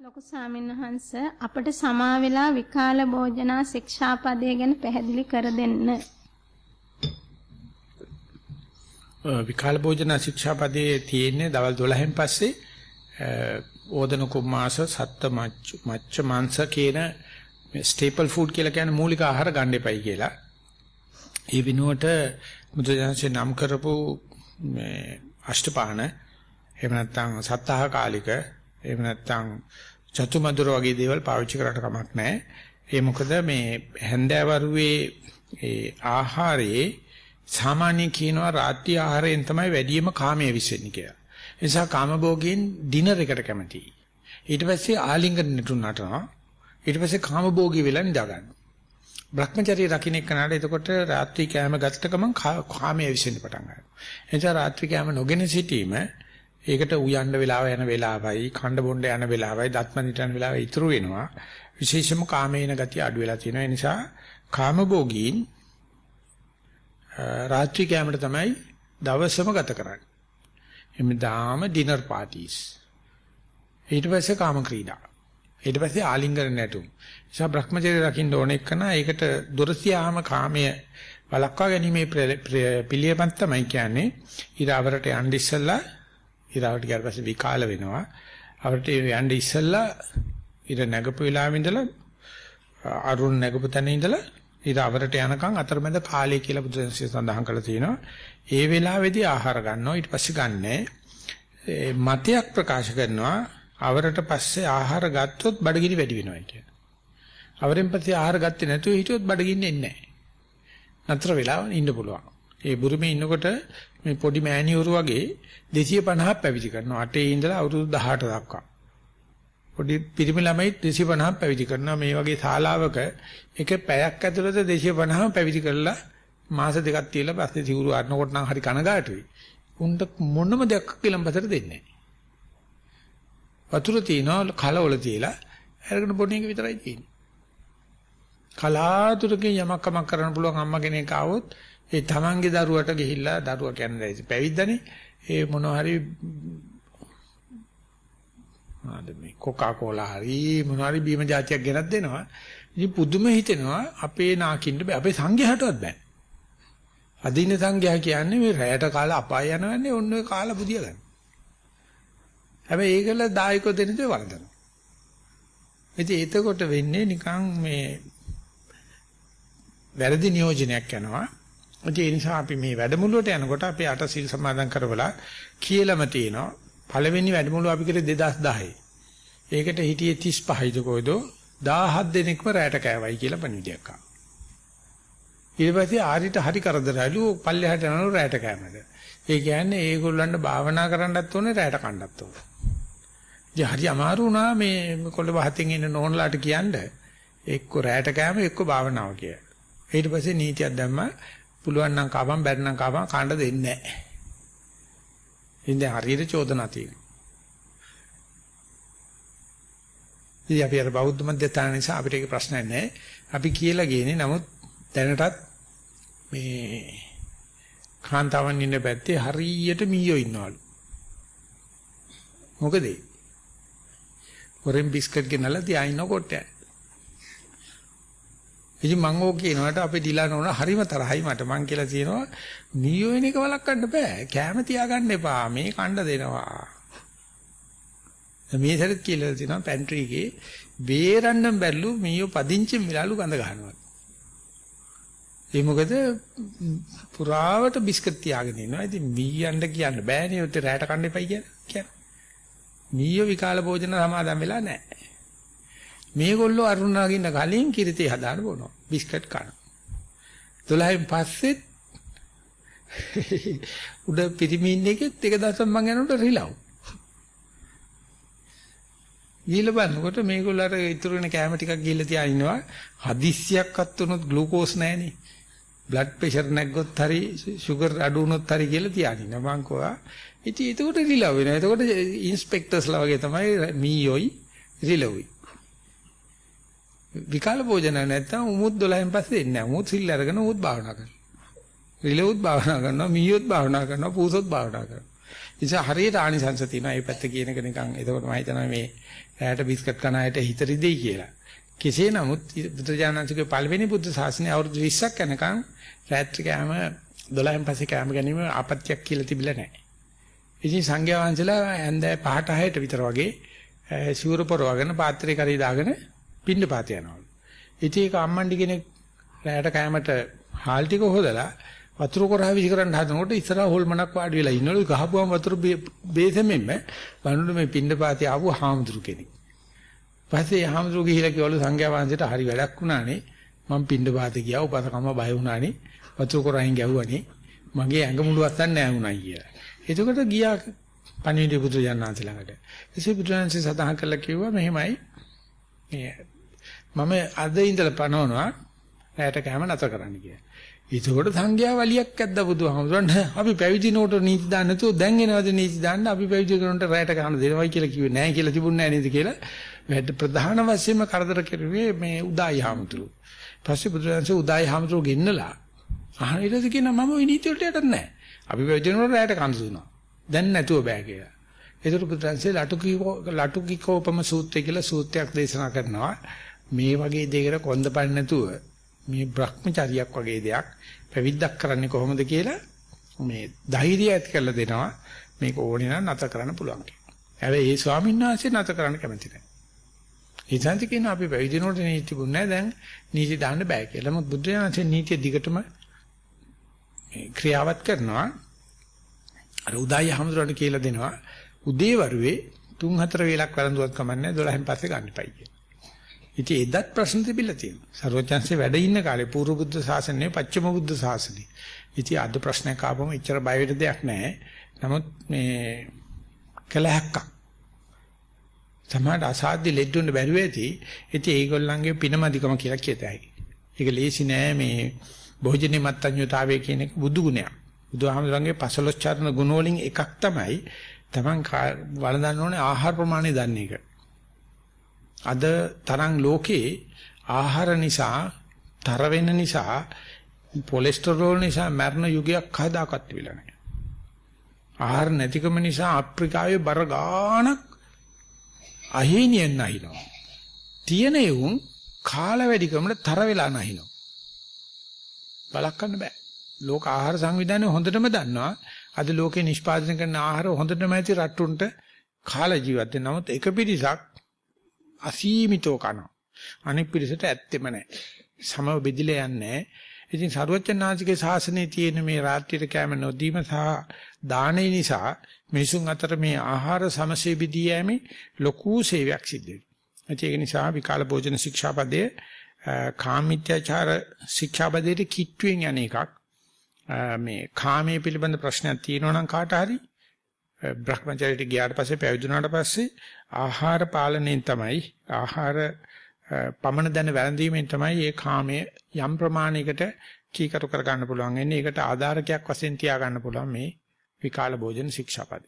ලොකු සාමින්වහන්ස අපට සමා වෙලා විකාල භෝජනා ශික්ෂාපදය ගැන පැහැදිලි කර දෙන්න. විකාල භෝජන ශික්ෂාපදයේ තියෙන්නේ දවල් 12න් පස්සේ ඕදන කුමාස සත්ත මච්ච මාංශ කියන ස්ටේපල් ෆුඩ් කියලා කියන්නේ මූලික ආහාර ගන්න එපයි කියලා. ඒ විනුවට මුද්‍රජාන්සේ නම් කරපු මේ අෂ්ටපාන එහෙම නැත්නම් සත්තාහ කාලික එහෙම නැත්නම් චතුමදුර වගේ දේවල් පාවිච්චි කරාට කමක් නැහැ. ඒ මොකද මේ හැන්දෑවරුවේ ඒ ආහාරයේ සාමාන්‍ය කියනවා රාත්‍රී ආහාරයෙන් තමයි වැඩිම කාමයේ විසෙන්නේ කියලා. ඒ නිසා කාමභෝගීන් ඩිනර් එකට කැමතියි. ඊට පස්සේ ආලිංගන නටනවා. ඊට පස්සේ කාමභෝගී වෙලා නිදා ගන්නවා. Brahmacharya රකින්න එක්කනට එතකොට රාත්‍රී කෑම ගත්ත ගමන් කාමයේ විසෙන්න පටන් ගන්නවා. එනිසා රාත්‍රී කෑම නොගෙන සිටීම ඒකට උයන්න වෙලාව යන වෙලාවයි, කණ්ඩ බොණ්ඩ යන වෙලාවයි, දත්මනිට යන වෙලාවයි ඉතුරු වෙනවා. විශේෂම කාමේන ගතිය අඩු වෙලා තියෙනවා. ඒ නිසා කාමභෝගීන් රාත්‍රී කෑමට තමයි දවසම ගත කරන්නේ. එම්දාම ඩිනර් පාටිස්. ඊට පස්සේ කාම ක්‍රීඩා. ඊට පස්සේ ආලිංගන නැටුම්. නිසා Brahmacharya රකින්න ඕන එකන ඒකට දොරසියාම කාමයේ වළක්වා ගැනීමේ පිළියමක් තමයි කියන්නේ. ඊරවරට යන්න ඉස්සෙල්ලා ඊරවට ගියාට පස්සේ විකාල වෙනවා. අවරට යන්න ඉස්සෙල්ලා ඊර නැගපු වෙලාවෙ ඉඳලා අරුණ නැගපු තැන ඉඳලා ඊට අවරට යනකම් අතරමැද කාලය කියලා බුදුන්සේ සඳහන් කරලා තියෙනවා. ඒ වෙලාවේදී ආහාර ගන්නවා ඊට පස්සේ ගන්නෑ. මතයක් ප්‍රකාශ කරනවා අවරට පස්සේ ආහාර ගත්තොත් බඩගිනි වැඩි වෙනවා කියන. අවරෙන් පස්සේ ආහාර ගත්තේ නැතුව හිටියොත් බඩගින්න එන්නේ නැහැ. නතර වෙලා ඉන්න පුළුවන්. ඒ බුරුමේ ඉන්නකොට මේ පොඩි මෑණියෝරු වගේ 250ක් පැවිදි කරනවා. 8 ඉඳලා අවුරුදු 18 දක්වා. පොඩි පිරිමි ළමයි 250ක් පැවිදි කරනවා. මේ වගේ ශාලාවක එක පැයක් ඇතුළත 250ක් පැවිදි කරලා මාස දෙකක් තියලා පස්සේ සිවුරු අරනකොට නම් හරි කනගාටුයි. උන්ට මොනම දෙයක් කිලම්පතට දෙන්නේ නැහැ. වතුර තියනවා කලවල තියලා අරගෙන බොන එක විතරයි තියෙන්නේ. කලාතුරකින් යමක් කමක් කරන්න පුළුවන් අම්මා කෙනෙක් ආවොත් ඒ තමන්ගේ දරුවට ගිහිල්ලා දරුවා කියන්නේ පැවිද්දනේ ඒ මොනවා හරි ආද මේ කොකා කෝලා හරි මොනවා හරි බීම જાතියක් ගෙනත් දෙනවා. ඉතින් පුදුම හිතෙනවා අපේ නාකින්න බෑ අපේ සංඝයාටවත් බෑ. අදින සංඝයා කියන්නේ මේ රැයට කාලා අපාය යනවන්නේ ඔන්න ඔය කාලා පුදිය ගන්න. හැබැයි ඒකල දායකෝ දෙන දේ වරදනවා. ඉතින් එතකොට වෙන්නේ නිකන් මේ වැරදි නියෝජනයක් යනවා. ඒ නිසා අපි මේ වැඩමුළුවට යනකොට අපි අට සිල් සමාදන් කරවලා කියලාම තියෙනවා. පළවෙනි වැඩමුළුව අපි කරේ 2010. ඒකට හිටියේ 35යිද කොයිද 17 දෙනෙක්ම රැට කෑවයි කියලා පණිවිඩයක් ආවා. ඊට පස්සේ ආරිට හරි කරදරයිලු පල්ලෙහාට යනලු රැට කෑමද. ඒ කියන්නේ ඒගොල්ලන්ට භාවනා කරන්නත් ඕනේ රැට කන්නත් ඕනේ. ඉතින් හරි අමාරු වුණා මේ කොළ වහතෙන් ඉන්න නෝන්ලාට කියන්න එක්ක රැට කෑම එක්ක භාවනාව කියලා. ඊට පස්සේ නීතියක් දැම්මා පුළුවන් නම් කවම් බැරි නම් කවම් කාණ්ඩ දෙන්නේ නැහැ. ඉතින් හරියට චෝදනා තියෙනවා. ඉතින් අපි අර බෞද්ධ මධ්‍යස්ථාන නිසා අපිට ඒක ප්‍රශ්නයක් නැහැ. අපි කියලා ගේනේ නමුත් දැනටත් මේ කාන්තාවන් ඉන්න පැත්තේ හරියට මීයෝ ඉන්නවලු. මොකද ඒ? හොරෙන් බිස්කට් ගෙනල්ලා තියා ඉන්න කොටය. ඉතින් මම ඕක කියනවාට අපේ ඩිලා නෝන හරිම තරහයි මට මං කියලා කියනවා මීයෝ වෙන එක වළක්වන්න බෑ. කැම තියාගන්න එපා. මේ කණ්ඩ දෙනවා. මේ සැරේත් කියලා තියෙනවා පැන්ට්‍රි එකේ බේරන්නම් බැල්ලු මීයෝ පදිංචි මිලාලු ගඳ ගන්නවා. ඒ මොකද පුරාවට බිස්කට් තියාගෙන ඉන්නවා. ඉතින් මීයන්ට කියන්න බෑනේ උත් රැට කන්න එපයි කියලා. මීයෝ විකාල භෝජන සමාදන් වෙලා නැහැ. මේගොල්ලෝ අරුණාගින්න කලින් කිරිතේ හදාන බොනවා. බිස්කට් කනවා. 12න් පස්සෙත් උඩ පිරිමින් එකෙත් එක දවසක් මං යනකොට රිලව්. ගිහලා බලනකොට මේගොල්ලෝ අර ඉතුරු වෙන කැම ටිකක් ගිහලා තියා ඉන්නවා. හදිස්සියක්වත් වුණොත් ග්ලූකෝස් නැහනේ. බ්ලඩ් ප්‍රෙෂර් නැග්ගොත් හරි සුගර් අඩු වුණොත් හරි කියලා තියානින්න මං කෝවා. ඉතින් ඒකට රිලව් වෙනවා. එතකොට ඉන්ස්පෙක්ටර්ස්ලා වගේ තමයි මීයෝයි රිලව්යි. විකාල භෝජන නැත්තම් උමුත් 12න් පස්සේ එන්නේ නැහැ. උමුත් සිල් අරගෙන උමුත් භාවනා කරනවා. රිලවුත් භාවනා කරනවා, මීයොත් භාවනා කරනවා, පූසොත් භාවනා කරනවා. නිසා හරියට ආනිසංස තියෙනවා. මේ පැත්ත කියන එක නිකන් එතකොට මම හිතනවා මේ රැයට බිස්කට් කන අයට හිත රිදෙයි කියලා. කෙසේ නමුත් බුදුජානනාංශගේ පළවෙනි බුද්ධ ශාසනය අවුරුදු 20ක් යනකම් රාත්‍රී කෑම 12න් පස්සේ කෑම ගැනීම ආපත්‍යක් කියලා තිබිලා නැහැ. ඉතින් සංඝයා වහන්සේලා ඇන්දෑ 5ට 6ට විතර වගේ සිවුර පොරවගෙන පාත්‍රේ කරේ දාගෙන පින්න පාත යනවා. ඉතින් ඒක අම්මන්ඩි කෙනෙක් රැයට කෑමට හාල් ටික හොදලා වතුර කොරහ විසි කරන්න හදනකොට ඉස්සරහා හොල්මනක් වාඩි වෙලා ඉන්නවලු ගහපුවම වතුර බේසෙමින්ම වනුඩු මේ පින්න පාතේ ආපු හාමුදුරු කෙනෙක්. පස්සේ හාමුදුරු ගිහිලා කිව්වලු සංඝයා වහන්සේට හරි වැඩක් වුණානේ මම පින්න පාතේ ගියා උපසකම බය වුණානේ වතුර කොරහින් ගැහුවානේ මගේ ඇඟ මුළු අස්සන් නෑ වුණා කියලා. එතකොට ගියා පණිවිඩ පුදු ජානනාථ ළඟට. එසේ බුදුරජාණන්සේ සඳහන් කළා කිව්වා මෙහෙමයි මේ මම අද ඉඳලා පනවනවා රැයට කැම නැතර කරන්න කියලා. ඒකෝට සංඝයා වලියක් ඇද්ද බුදුහාමුදුරන් අපි පැවිදි නෝට නීති දාන්න නැතුව දැන් එනවද නීති දාන්න අපි පැවිදි කරනට රැයට කන දෙනවයි කියලා කිව්වේ නැහැ කියලා තිබුණේ නැහැ නේද කියලා වැඩ ප්‍රධාන වශයෙන්ම කරදර කෙරුවේ මේ උදායි හාමුදුරුවෝ. පස්සේ බුදුරජාණන්සේ උදායි හාමුදුරුවෝ ගෙන්නලා අහන ඊට පස්සේ කියනවා මම ওই නීති වලට යටත් නැහැ. අපි පැවිදි නෝට රැයට කන දුන්නා. දැන් නැතුව බෑ කියලා. ඒතර පුත්‍රයන්සේ ලටුකීකෝ ලටුකීකෝපම සූත්‍රය කියලා සූත්‍රයක් දේශනා කරනවා. මේ වගේ දෙයකට කොන්දපන්න නැතුව මේ Brahmචාරියක් වගේ දෙයක් පැවිද්දක් කරන්නේ කොහොමද කියලා මේ ධෛර්යය ඇති කරලා දෙනවා. මේක ඕනේ නම් නැත කරන්න පුළුවන් කියලා. හැබැයි ඒ ස්වාමීන් වහන්සේ නැත කරන්න කැමති නැහැ. ඒ සංති කියන අපි පැවිදි නෝට නීති බුන්නේ දැන් නීති දාන්න බෑ කියලා. මොකද බුද්ධ ඥානසේ නීතිය දිගටම ක්‍රියාවත් කරනවා. අර උදායි හමුදුරට කියලා දෙනවා උදේ වරුවේ 3-4 වේලක් වළඳුවක් කමන්නේ 12න් පස්සේ ගන්න එපයි කියලා. ඉතින් එදත් ප්‍රශ්න තිබිලා තියෙනවා. සර්වඥාන්සේ වැඩ ඉන්න කාලේ පූර්ව බුද්ධ ශාසනය, පච්චම බුද්ධ ශාසනය. ඉතින් අද ප්‍රශ්නයක් ආවම එච්චර බය වෙන්න දෙයක් නැහැ. නමුත් මේ කලහක්ක්. සමහර අසාධ්‍ය ලෙඩුන්න බැරුව ඇති. ඉතින් ඒගොල්ලන්ගේ පිනමදිකම කියලා කියතයි. ඒක ලේසි නෑ මේ භෝජනේ මත්ඤ්‍යතාවය කියන එක බුදු ගුණයක්. බුදුහාමුදුරන්ගේ පසලොස් චරණ ගුණ වලින් එකක් තමයි Taman වළඳන්න ඕනේ ආහාර ප්‍රමාණය දන්න එක. අද තරම් ලෝකේ ආහාර නිසා තර වෙන නිසා කොලෙස්ටරෝල් නිසා මරණ යුගයක් කවදාකවත් තිබිලා නැහැ. ආහාර නැතිකම නිසා අප්‍රිකාවේ බර ගාණක් අහේනියෙන් නැහිනවා. තියෙන යුන් කාල වැඩිකමට තර වෙලා නැහිනවා. බලක් ගන්න බෑ. ලෝක ආහාර සංවිධානය හොඳටම දන්නවා. අද ලෝකේ නිෂ්පාදනය කරන ආහාර හොඳටම ඇති රට්ටුන්ට කාලා ජීවත් වෙන නමුත් එක පිරිසක් අසීමිතව කනවා. අනෙක් පිරිසට ඇත්තෙම නැහැ. සම බෙදිලා යන්නේ ඉතින් සරුවචනාංශිකේ ශාසනයේ තියෙන මේ රාත්‍රියට කැම නොදීම සහ දාණය නිසා මිනිසුන් අතර මේ ආහාර සමසේ බෙදී යෑමේ ලොකු සේවයක් සිද්ධ වෙනවා. ඒක නිසා විකාල භෝජන ශික්ෂාපදයේ කාමීත්‍යාචාර ශික්ෂාපදයේ කිට්ටුවෙන් යන එකක්. මේ කාමයේ පිළිබඳ ප්‍රශ්නයක් තියෙනවා නම් කාට හරි බ්‍රහ්මචාරීට ගියාට පස්සේ පැවිදුණාට පස්සේ ආහාර පාලනයෙන් තමයි ආහාර පමණ දැන වැළඳීමෙන් තමයි මේ කාමයේ යම් ප්‍රමාණයකට කීකරු කර ගන්න පුළුවන් වෙන්නේ. ඒකට ආධාරකයක් වශයෙන් තියා ගන්න පුළුවන් මේ විකාල භෝජන ශික්ෂාපදේ.